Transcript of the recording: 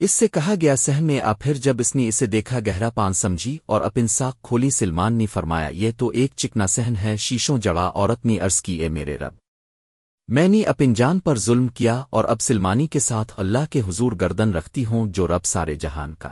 اس سے کہا گیا سہ میں آ پھر جب اس نے اسے دیکھا گہرا پان سمجھی اور اپن ساک کھولی سلمان نے فرمایا، یہ تو ایک چکنا سہن ہے، شیشوں جڑا، عورت نے عرض کی، اے میرے رب۔ میں نے اپن جان پر ظلم کیا اور اب سلمانی کے ساتھ اللہ کے حضور گردن رکھتی ہوں، جو رب سارے جہان کا۔